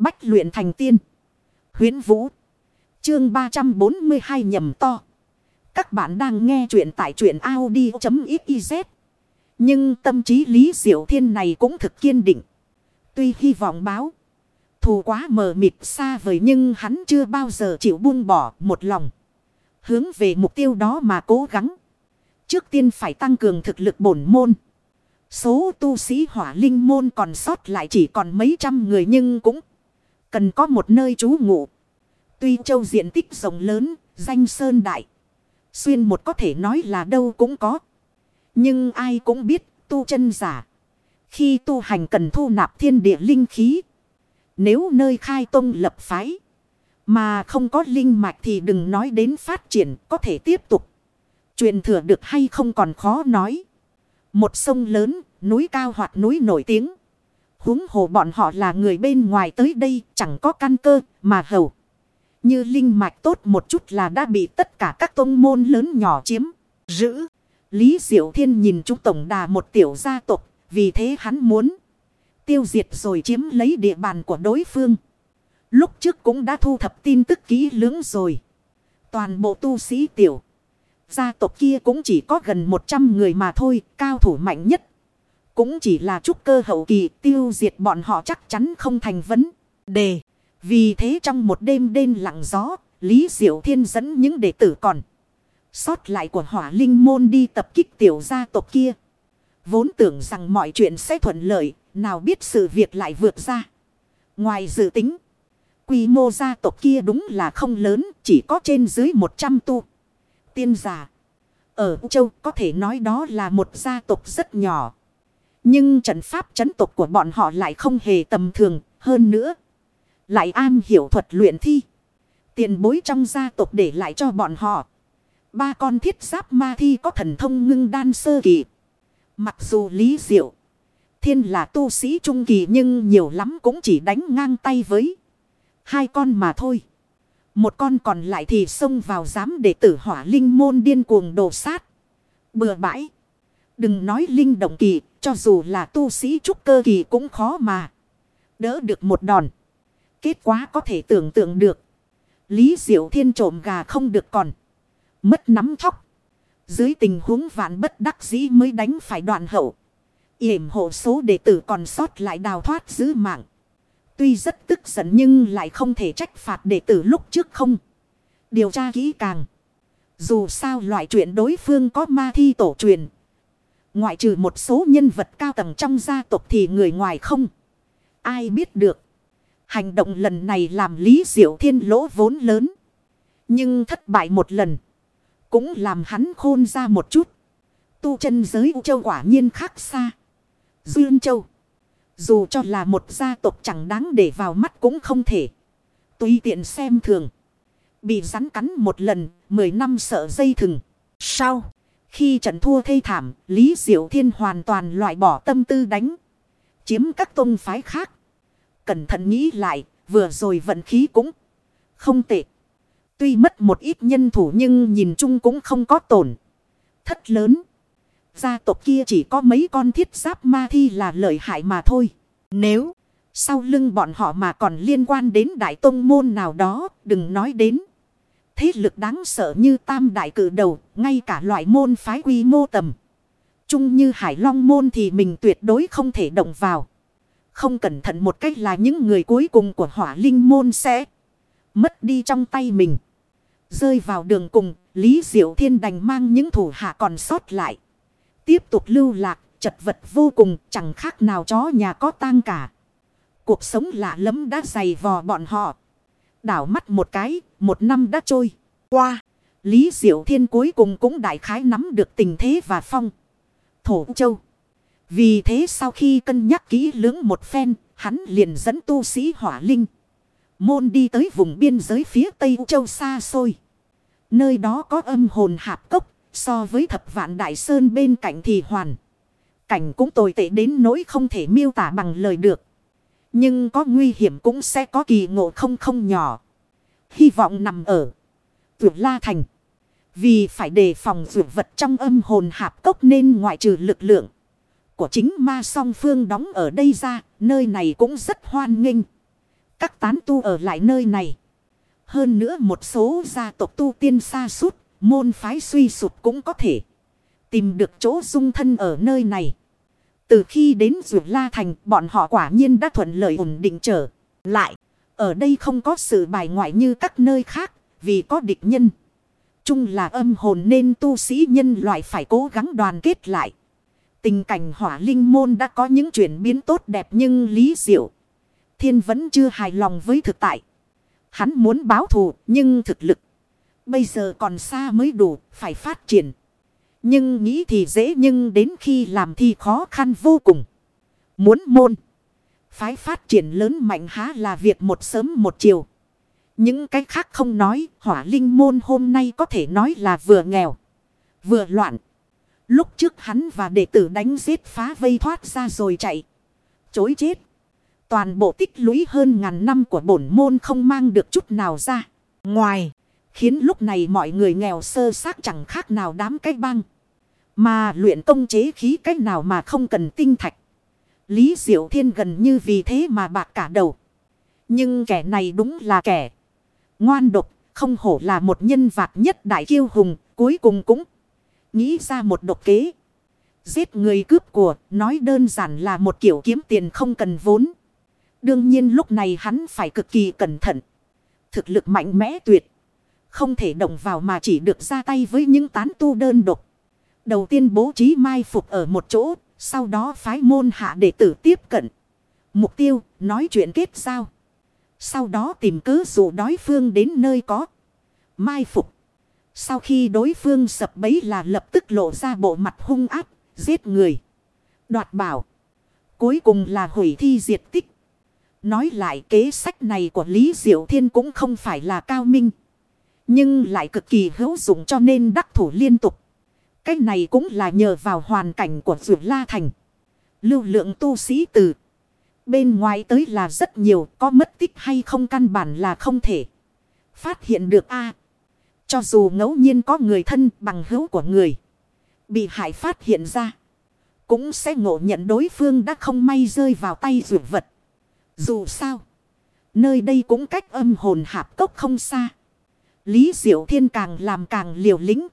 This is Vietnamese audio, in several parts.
Bách luyện thành tiên. Huyến Vũ. Chương 342 nhầm to. Các bạn đang nghe truyện tại truyện Audi.xyz. Nhưng tâm trí Lý Diệu Thiên này cũng thực kiên định. Tuy hy vọng báo. Thù quá mờ mịt xa vời nhưng hắn chưa bao giờ chịu buông bỏ một lòng. Hướng về mục tiêu đó mà cố gắng. Trước tiên phải tăng cường thực lực bổn môn. Số tu sĩ hỏa linh môn còn sót lại chỉ còn mấy trăm người nhưng cũng cần có một nơi trú ngụ. Tuy châu diện tích rộng lớn, danh sơn đại. Xuyên một có thể nói là đâu cũng có. Nhưng ai cũng biết tu chân giả. Khi tu hành cần thu nạp thiên địa linh khí. Nếu nơi khai tông lập phái. Mà không có linh mạch thì đừng nói đến phát triển có thể tiếp tục. Truyền thừa được hay không còn khó nói. Một sông lớn, núi cao hoặc núi nổi tiếng. Húng hồ bọn họ là người bên ngoài tới đây chẳng có căn cơ mà hầu. Như linh mạch tốt một chút là đã bị tất cả các tông môn lớn nhỏ chiếm, giữ. Lý Diệu Thiên nhìn chúng tổng đà một tiểu gia tộc, vì thế hắn muốn tiêu diệt rồi chiếm lấy địa bàn của đối phương. Lúc trước cũng đã thu thập tin tức kỹ lưỡng rồi. Toàn bộ tu sĩ tiểu. Gia tộc kia cũng chỉ có gần 100 người mà thôi, cao thủ mạnh nhất. Cũng chỉ là trúc cơ hậu kỳ tiêu diệt bọn họ chắc chắn không thành vấn đề. Vì thế trong một đêm đêm lặng gió, Lý Diệu Thiên dẫn những đệ tử còn. Sót lại của hỏa linh môn đi tập kích tiểu gia tộc kia. Vốn tưởng rằng mọi chuyện sẽ thuận lợi, nào biết sự việc lại vượt ra. Ngoài dự tính, quy mô gia tộc kia đúng là không lớn, chỉ có trên dưới 100 tu. Tiên giả. Ở châu có thể nói đó là một gia tộc rất nhỏ. Nhưng trận pháp chấn tộc của bọn họ lại không hề tầm thường, hơn nữa. Lại am hiểu thuật luyện thi. Tiền bối trong gia tộc để lại cho bọn họ. Ba con thiết giáp ma thi có thần thông ngưng đan sơ kỳ. Mặc dù lý diệu. Thiên là tu sĩ trung kỳ nhưng nhiều lắm cũng chỉ đánh ngang tay với. Hai con mà thôi. Một con còn lại thì xông vào giám để tử hỏa linh môn điên cuồng đổ sát. Bừa bãi. Đừng nói linh động kỳ, cho dù là tu sĩ trúc cơ kỳ cũng khó mà. Đỡ được một đòn. Kết quả có thể tưởng tượng được. Lý diệu thiên trộm gà không được còn. Mất nắm thóc. Dưới tình huống vạn bất đắc dĩ mới đánh phải đoạn hậu. yểm hộ số đệ tử còn sót lại đào thoát giữ mạng. Tuy rất tức giận nhưng lại không thể trách phạt đệ tử lúc trước không. Điều tra kỹ càng. Dù sao loại chuyện đối phương có ma thi tổ truyền. Ngoại trừ một số nhân vật cao tầng trong gia tộc thì người ngoài không. Ai biết được. Hành động lần này làm Lý Diệu Thiên lỗ vốn lớn. Nhưng thất bại một lần. Cũng làm hắn khôn ra một chút. Tu chân giới U Châu quả nhiên khác xa. Duyên Châu. Dù cho là một gia tộc chẳng đáng để vào mắt cũng không thể. Tùy tiện xem thường. Bị rắn cắn một lần, mười năm sợ dây thừng. Sau, khi trận thua thê thảm, Lý Diệu Thiên hoàn toàn loại bỏ tâm tư đánh. Chiếm các tôn phái khác. Cẩn thận nghĩ lại, vừa rồi vận khí cũng không tệ. Tuy mất một ít nhân thủ nhưng nhìn chung cũng không có tổn. Thất lớn. Gia tộc kia chỉ có mấy con thiết giáp ma thi là lợi hại mà thôi. Nếu sau lưng bọn họ mà còn liên quan đến đại tông môn nào đó, đừng nói đến. Thế lực đáng sợ như tam đại cử đầu, ngay cả loại môn phái quy mô tầm. Chung như hải long môn thì mình tuyệt đối không thể động vào. Không cẩn thận một cách là những người cuối cùng của hỏa linh môn sẽ mất đi trong tay mình. Rơi vào đường cùng, Lý Diệu Thiên đành mang những thủ hạ còn sót lại. Tiếp tục lưu lạc, chật vật vô cùng, chẳng khác nào chó nhà có tang cả. Cuộc sống lạ lẫm đã dày vò bọn họ. Đảo mắt một cái, một năm đã trôi. Qua, Lý Diệu Thiên cuối cùng cũng đại khái nắm được tình thế và phong. Thổ Châu. Vì thế sau khi cân nhắc kỹ lưỡng một phen, hắn liền dẫn tu sĩ hỏa linh. Môn đi tới vùng biên giới phía Tây Châu xa xôi. Nơi đó có âm hồn hạp cốc, so với thập vạn đại sơn bên cạnh thì hoàn. Cảnh cũng tồi tệ đến nỗi không thể miêu tả bằng lời được. Nhưng có nguy hiểm cũng sẽ có kỳ ngộ không không nhỏ. Hy vọng nằm ở tuyệt La Thành. Vì phải đề phòng vượt vật trong âm hồn hạp cốc nên ngoại trừ lực lượng của chính ma song phương đóng ở đây ra, nơi này cũng rất hoan nghênh. các tán tu ở lại nơi này. Hơn nữa một số gia tộc tu tiên xa suốt, môn phái suy sụp cũng có thể tìm được chỗ dung thân ở nơi này. Từ khi đến Dược La Thành, bọn họ quả nhiên đã thuận lợi ổn định trở lại. Ở đây không có sự bài ngoại như các nơi khác, vì có địch nhân. Chung là âm hồn nên tu sĩ nhân loại phải cố gắng đoàn kết lại. Tình cảnh hỏa linh môn đã có những chuyển biến tốt đẹp nhưng lý diệu. Thiên vẫn chưa hài lòng với thực tại. Hắn muốn báo thù nhưng thực lực. Bây giờ còn xa mới đủ phải phát triển. Nhưng nghĩ thì dễ nhưng đến khi làm thì khó khăn vô cùng. Muốn môn. Phái phát triển lớn mạnh há là việc một sớm một chiều. Những cái khác không nói, hỏa linh môn hôm nay có thể nói là vừa nghèo, vừa loạn. Lúc trước hắn và đệ tử đánh giết phá vây thoát ra rồi chạy. Chối chết. Toàn bộ tích lũy hơn ngàn năm của bổn môn không mang được chút nào ra. Ngoài, khiến lúc này mọi người nghèo sơ xác chẳng khác nào đám cái băng. Mà luyện công chế khí cách nào mà không cần tinh thạch. Lý Diệu Thiên gần như vì thế mà bạc cả đầu. Nhưng kẻ này đúng là kẻ ngoan độc, không hổ là một nhân vật nhất đại kiêu hùng, cuối cùng cũng nghĩ ra một độc kế. Giết người cướp của, nói đơn giản là một kiểu kiếm tiền không cần vốn. Đương nhiên lúc này hắn phải cực kỳ cẩn thận. Thực lực mạnh mẽ tuyệt. Không thể động vào mà chỉ được ra tay với những tán tu đơn độc. Đầu tiên bố trí mai phục ở một chỗ, sau đó phái môn hạ đệ tử tiếp cận. Mục tiêu, nói chuyện kết giao. Sau đó tìm cứ dụ đối phương đến nơi có. Mai phục. Sau khi đối phương sập bấy là lập tức lộ ra bộ mặt hung áp, giết người. Đoạt bảo. Cuối cùng là hủy thi diệt tích. Nói lại kế sách này của Lý Diệu Thiên cũng không phải là cao minh. Nhưng lại cực kỳ hữu dụng cho nên đắc thủ liên tục. Cái này cũng là nhờ vào hoàn cảnh của Dược La Thành. Lưu lượng tu sĩ từ bên ngoài tới là rất nhiều, có mất tích hay không căn bản là không thể phát hiện được a. cho dù ngẫu nhiên có người thân bằng hữu của người bị hại phát hiện ra, cũng sẽ ngộ nhận đối phương đã không may rơi vào tay dược vật. Dù sao, nơi đây cũng cách âm hồn hạp cốc không xa. Lý Diệu Thiên càng làm càng liều lĩnh.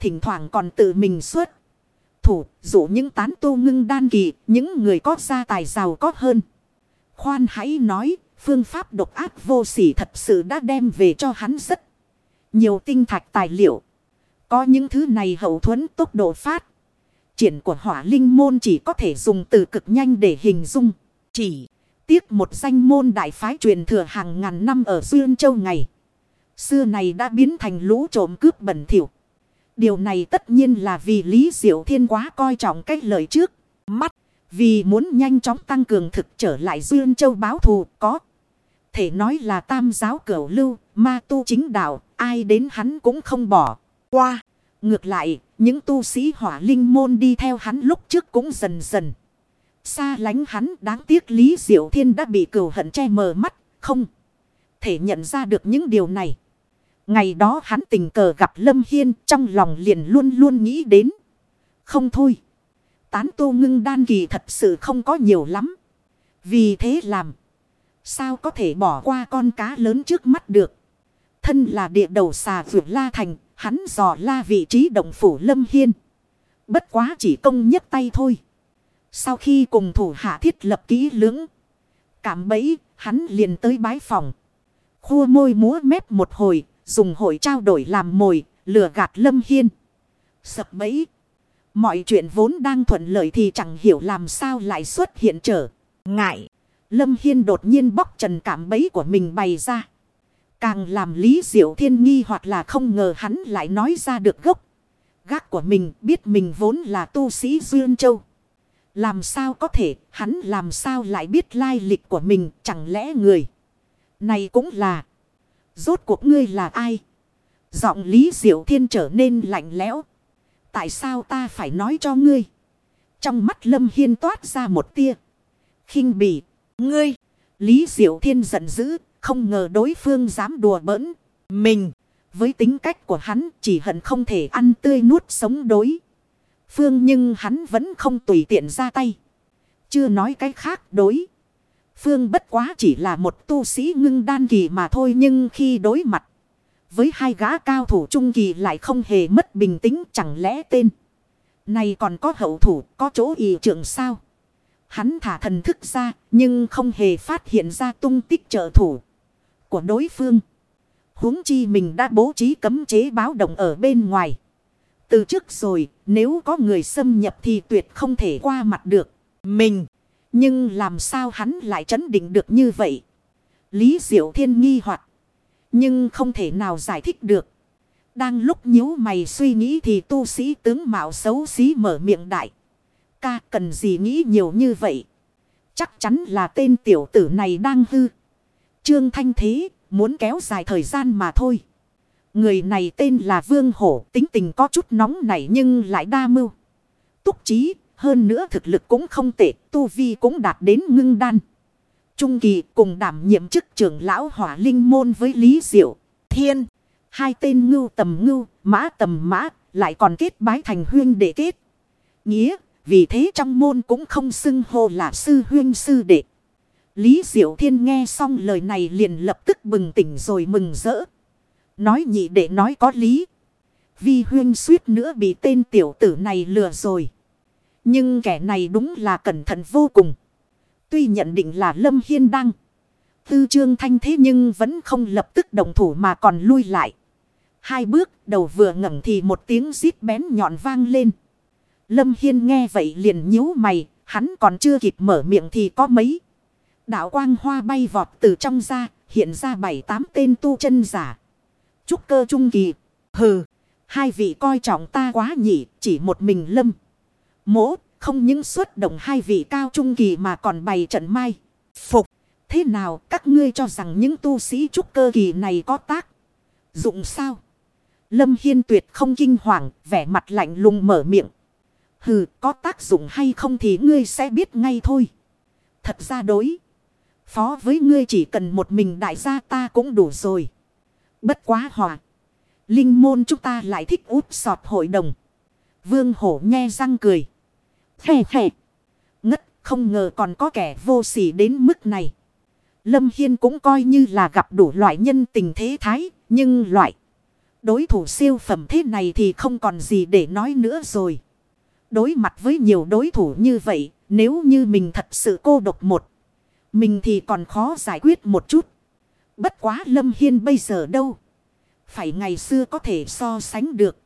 Thỉnh thoảng còn tự mình xuất. Thủ, dụ những tán tu ngưng đan kỳ, những người có gia tài giàu có hơn. Khoan hãy nói, phương pháp độc ác vô sỉ thật sự đã đem về cho hắn rất nhiều tinh thạch tài liệu. Có những thứ này hậu thuẫn tốc độ phát. Triển của hỏa linh môn chỉ có thể dùng từ cực nhanh để hình dung. Chỉ tiếc một danh môn đại phái truyền thừa hàng ngàn năm ở Duyên Châu ngày. Xưa này đã biến thành lũ trộm cướp bẩn thỉu. Điều này tất nhiên là vì Lý Diệu Thiên quá coi trọng cách lời trước. Mắt. Vì muốn nhanh chóng tăng cường thực trở lại Duyên Châu báo thù có. Thể nói là tam giáo cửu lưu, ma tu chính đạo, ai đến hắn cũng không bỏ. Qua. Ngược lại, những tu sĩ hỏa linh môn đi theo hắn lúc trước cũng dần dần. Xa lánh hắn đáng tiếc Lý Diệu Thiên đã bị cửu hận che mờ mắt, không thể nhận ra được những điều này. Ngày đó hắn tình cờ gặp Lâm Hiên trong lòng liền luôn luôn nghĩ đến. Không thôi. Tán tu ngưng đan kỳ thật sự không có nhiều lắm. Vì thế làm. Sao có thể bỏ qua con cá lớn trước mắt được. Thân là địa đầu xà vượt la thành. Hắn dò la vị trí động phủ Lâm Hiên. Bất quá chỉ công nhất tay thôi. Sau khi cùng thủ hạ thiết lập kỹ lưỡng. Cảm bẫy, hắn liền tới bái phòng. Khua môi múa mép một hồi, dùng hội trao đổi làm mồi, lừa gạt Lâm Hiên. Sập bẫy. Mọi chuyện vốn đang thuận lợi thì chẳng hiểu làm sao lại xuất hiện trở. Ngại. Lâm Hiên đột nhiên bóc trần cảm bẫy của mình bày ra. Càng làm Lý Diệu Thiên nghi hoặc là không ngờ hắn lại nói ra được gốc. Gác của mình biết mình vốn là tu sĩ Duyên Châu. Làm sao có thể hắn làm sao lại biết lai lịch của mình chẳng lẽ người. Này cũng là. Rốt cuộc ngươi là ai? Giọng Lý Diệu Thiên trở nên lạnh lẽo. Tại sao ta phải nói cho ngươi? Trong mắt Lâm Hiên toát ra một tia. khinh bỉ. Ngươi. Lý Diệu Thiên giận dữ. Không ngờ đối phương dám đùa bỡn. Mình. Với tính cách của hắn, chỉ hận không thể ăn tươi nuốt sống đối. Phương, nhưng hắn vẫn không tùy tiện ra tay. Chưa nói cái khác đối. Phương bất quá chỉ là một tu sĩ ngưng đan kỳ mà thôi nhưng khi đối mặt với hai gã cao thủ trung kỳ lại không hề mất bình tĩnh, chẳng lẽ tên. Này còn có hậu thủ, có chỗ ý trưởng sao? Hắn thả thần thức ra, nhưng không hề phát hiện ra tung tích trợ thủ của đối phương. huống chi mình đã bố trí cấm chế báo động ở bên ngoài. Từ trước rồi, nếu có người xâm nhập thì tuyệt không thể qua mặt được. Mình. Nhưng làm sao hắn lại chấn định được như vậy? Lý Diệu Thiên nghi hoặc, Nhưng không thể nào giải thích được. Đang lúc nhíu mày suy nghĩ thì tu sĩ tướng mạo xấu xí mở miệng đại. Ca cần gì nghĩ nhiều như vậy? Chắc chắn là tên tiểu tử này đang hư. Trương Thanh Thế, muốn kéo dài thời gian mà thôi. Người này tên là Vương Hổ, tính tình có chút nóng nảy nhưng lại đa mưu. Túc trí hơn nữa thực lực cũng không tệ, tu vi cũng đạt đến ngưng đan. Trung kỳ cùng đảm nhiệm chức trưởng lão hỏa linh môn với Lý Diệu, Thiên. Hai tên ngưu tầm ngưu, mã tầm mã, lại còn kết bái thành huyên đệ kết. Nghĩa, vì thế trong môn cũng không xưng hô là sư huyên sư đệ. Lý Diệu Thiên nghe xong lời này liền lập tức bừng tỉnh rồi mừng rỡ. Nói nhị đệ nói có lý. Vi huyên suýt nữa bị tên tiểu tử này lừa rồi. Nhưng kẻ này đúng là cẩn thận vô cùng. Tuy nhận định là Lâm Hiên đăng. Tư trương thanh thế nhưng vẫn không lập tức đồng thủ mà còn lui lại. Hai bước đầu vừa ngẩng thì một tiếng rít bén nhọn vang lên. Lâm Hiên nghe vậy liền nhíu mày. Hắn còn chưa kịp mở miệng thì có mấy. Đạo quang hoa bay vọt từ trong ra. Hiện ra bảy tám tên tu chân giả. Trúc cơ trung kỳ. Hừ. Hai vị coi trọng ta quá nhỉ. Chỉ một mình lâm. Mỗ không những xuất động hai vị cao trung kỳ mà còn bày trận mai. Phục. Thế nào các ngươi cho rằng những tu sĩ trúc cơ kỳ này có tác dụng sao? Lâm Hiên tuyệt không kinh hoàng, vẻ mặt lạnh lùng mở miệng. Hừ, có tác dụng hay không thì ngươi sẽ biết ngay thôi. Thật ra đối. Phó với ngươi chỉ cần một mình đại gia ta cũng đủ rồi. Bất quá hòa. Linh môn chúng ta lại thích út sọt hội đồng. Vương hổ nghe răng cười. Hè hè. Ngất, không ngờ còn có kẻ vô sỉ đến mức này. Lâm Hiên cũng coi như là gặp đủ loại nhân tình thế thái. Nhưng loại đối thủ siêu phẩm thế này thì không còn gì để nói nữa rồi. Đối mặt với nhiều đối thủ như vậy. Nếu như mình thật sự cô độc một. Mình thì còn khó giải quyết một chút. Bất quá Lâm Hiên bây giờ đâu. Phải ngày xưa có thể so sánh được.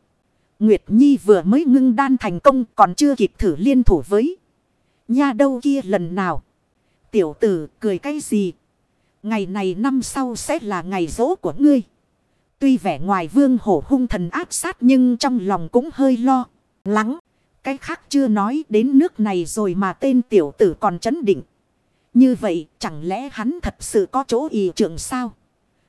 Nguyệt Nhi vừa mới ngưng đan thành công còn chưa kịp thử liên thủ với. Nha đâu kia lần nào. Tiểu tử cười cái gì. Ngày này năm sau sẽ là ngày rỗ của ngươi. Tuy vẻ ngoài vương hổ hung thần áp sát nhưng trong lòng cũng hơi lo. Lắng. Cái khác chưa nói đến nước này rồi mà tên tiểu tử còn chấn định. Như vậy chẳng lẽ hắn thật sự có chỗ ý trưởng sao?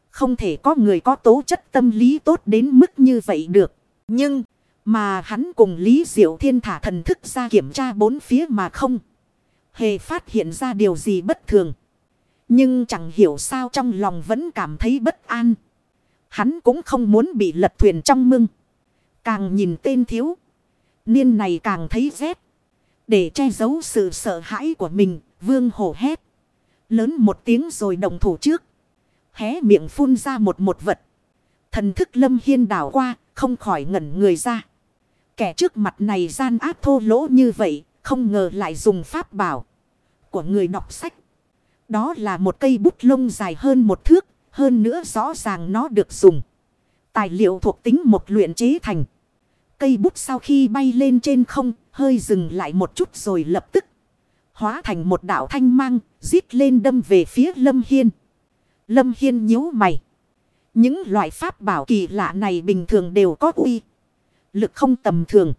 Không thể có người có tố chất tâm lý tốt đến mức như vậy được. Nhưng mà hắn cùng Lý Diệu Thiên thả thần thức ra kiểm tra bốn phía mà không. Hề phát hiện ra điều gì bất thường. Nhưng chẳng hiểu sao trong lòng vẫn cảm thấy bất an. Hắn cũng không muốn bị lật thuyền trong mưng. Càng nhìn tên thiếu. Niên này càng thấy rét. Để che giấu sự sợ hãi của mình, vương hổ hét. Lớn một tiếng rồi đồng thủ trước. Hé miệng phun ra một một vật. Thần thức lâm hiên đảo qua, không khỏi ngẩn người ra. Kẻ trước mặt này gian ác thô lỗ như vậy, không ngờ lại dùng pháp bảo của người đọc sách. Đó là một cây bút lông dài hơn một thước, hơn nữa rõ ràng nó được dùng. Tài liệu thuộc tính một luyện chế thành. Cây bút sau khi bay lên trên không, hơi dừng lại một chút rồi lập tức. Hóa thành một đạo thanh mang, giết lên đâm về phía Lâm Hiên. Lâm Hiên nhíu mày. Những loại pháp bảo kỳ lạ này bình thường đều có uy. Lực không tầm thường.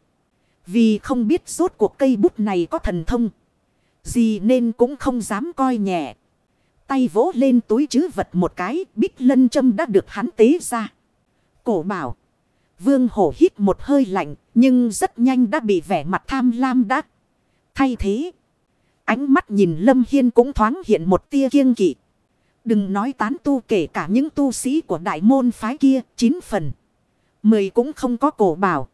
Vì không biết rốt cuộc cây bút này có thần thông. Gì nên cũng không dám coi nhẹ. Tay vỗ lên túi chứ vật một cái, bích lân châm đã được hắn tế ra. Cổ bảo. Vương hổ hít một hơi lạnh, nhưng rất nhanh đã bị vẻ mặt tham lam đắc. Thay thế. Ánh mắt nhìn Lâm Hiên cũng thoáng hiện một tia kiêng kỵ. Đừng nói tán tu kể cả những tu sĩ của đại môn phái kia, chín phần. Mười cũng không có cổ bảo.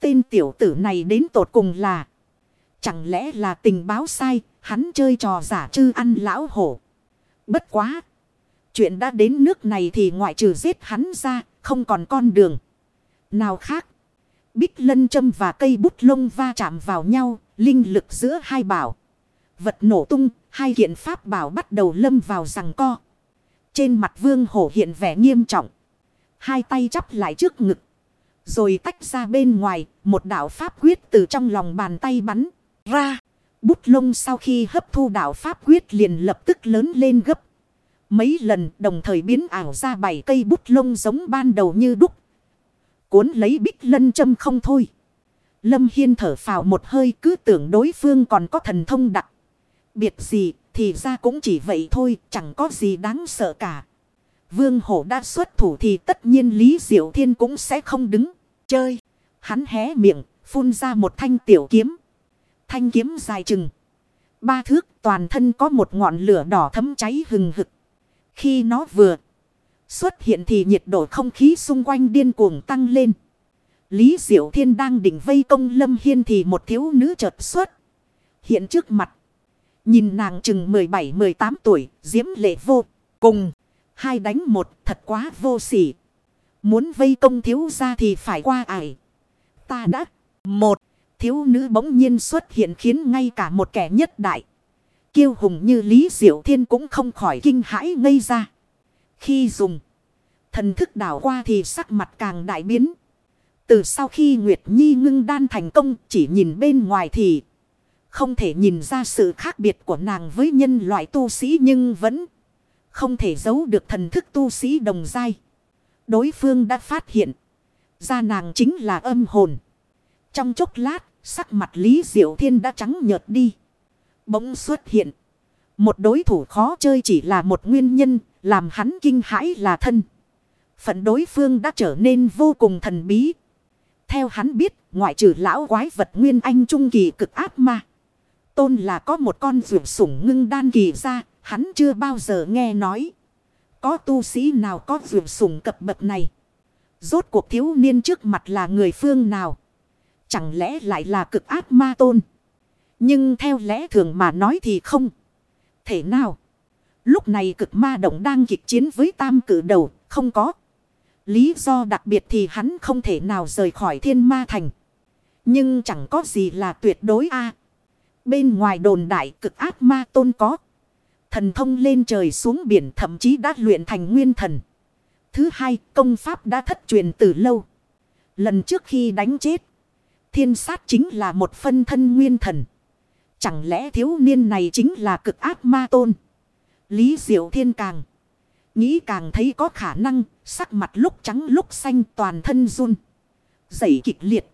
Tên tiểu tử này đến tột cùng là. Chẳng lẽ là tình báo sai, hắn chơi trò giả trư ăn lão hổ. Bất quá. Chuyện đã đến nước này thì ngoại trừ giết hắn ra, không còn con đường. Nào khác. Bích lân châm và cây bút lông va chạm vào nhau, linh lực giữa hai bảo. Vật nổ tung, hai kiện pháp bảo bắt đầu lâm vào rằng co. Trên mặt vương hổ hiện vẻ nghiêm trọng. Hai tay chắp lại trước ngực. Rồi tách ra bên ngoài, một đạo pháp quyết từ trong lòng bàn tay bắn ra. Bút lông sau khi hấp thu đạo pháp quyết liền lập tức lớn lên gấp. Mấy lần đồng thời biến ảo ra bảy cây bút lông giống ban đầu như đúc. Cuốn lấy bích lân châm không thôi. Lâm Hiên thở phào một hơi cứ tưởng đối phương còn có thần thông đặc. Biệt gì thì ra cũng chỉ vậy thôi chẳng có gì đáng sợ cả. Vương hổ đã xuất thủ thì tất nhiên Lý Diệu Thiên cũng sẽ không đứng chơi. Hắn hé miệng phun ra một thanh tiểu kiếm. Thanh kiếm dài chừng. Ba thước toàn thân có một ngọn lửa đỏ thấm cháy hừng hực. Khi nó vừa xuất hiện thì nhiệt độ không khí xung quanh điên cuồng tăng lên. Lý Diệu Thiên đang định vây công Lâm Hiên thì một thiếu nữ chợt xuất. Hiện trước mặt. Nhìn nàng chừng 17-18 tuổi, diễm lệ vô cùng. Hai đánh một, thật quá vô sỉ. Muốn vây công thiếu ra thì phải qua ải. Ta đã. Một. Thiếu nữ bỗng nhiên xuất hiện khiến ngay cả một kẻ nhất đại. Kiêu hùng như Lý Diệu Thiên cũng không khỏi kinh hãi ngây ra. Khi dùng. Thần thức đảo qua thì sắc mặt càng đại biến. Từ sau khi Nguyệt Nhi ngưng đan thành công, chỉ nhìn bên ngoài thì không thể nhìn ra sự khác biệt của nàng với nhân loại tu sĩ nhưng vẫn không thể giấu được thần thức tu sĩ đồng dai Đối phương đã phát hiện ra nàng chính là âm hồn. Trong chốc lát, sắc mặt Lý Diệu Thiên đã trắng nhợt đi. Bỗng xuất hiện. Một đối thủ khó chơi chỉ là một nguyên nhân, làm hắn kinh hãi là thân. Phận đối phương đã trở nên vô cùng thần bí. Theo hắn biết, ngoại trừ lão quái vật nguyên anh trung kỳ cực áp ma. Tôn là có một con rượu sủng ngưng đan kỳ ra, hắn chưa bao giờ nghe nói. Có tu sĩ nào có rượu sủng cập bậc này. Rốt cuộc thiếu niên trước mặt là người phương nào. Chẳng lẽ lại là cực ác ma tôn. Nhưng theo lẽ thường mà nói thì không. Thể nào. Lúc này cực ma động đang kịch chiến với tam cử đầu, không có. Lý do đặc biệt thì hắn không thể nào rời khỏi thiên ma thành. Nhưng chẳng có gì là tuyệt đối a Bên ngoài đồn đại cực ác ma tôn có. Thần thông lên trời xuống biển thậm chí đã luyện thành nguyên thần. Thứ hai, công pháp đã thất truyền từ lâu. Lần trước khi đánh chết, thiên sát chính là một phân thân nguyên thần. Chẳng lẽ thiếu niên này chính là cực ác ma tôn? Lý diệu thiên càng. Nghĩ càng thấy có khả năng, sắc mặt lúc trắng lúc xanh toàn thân run. Dậy kịch liệt.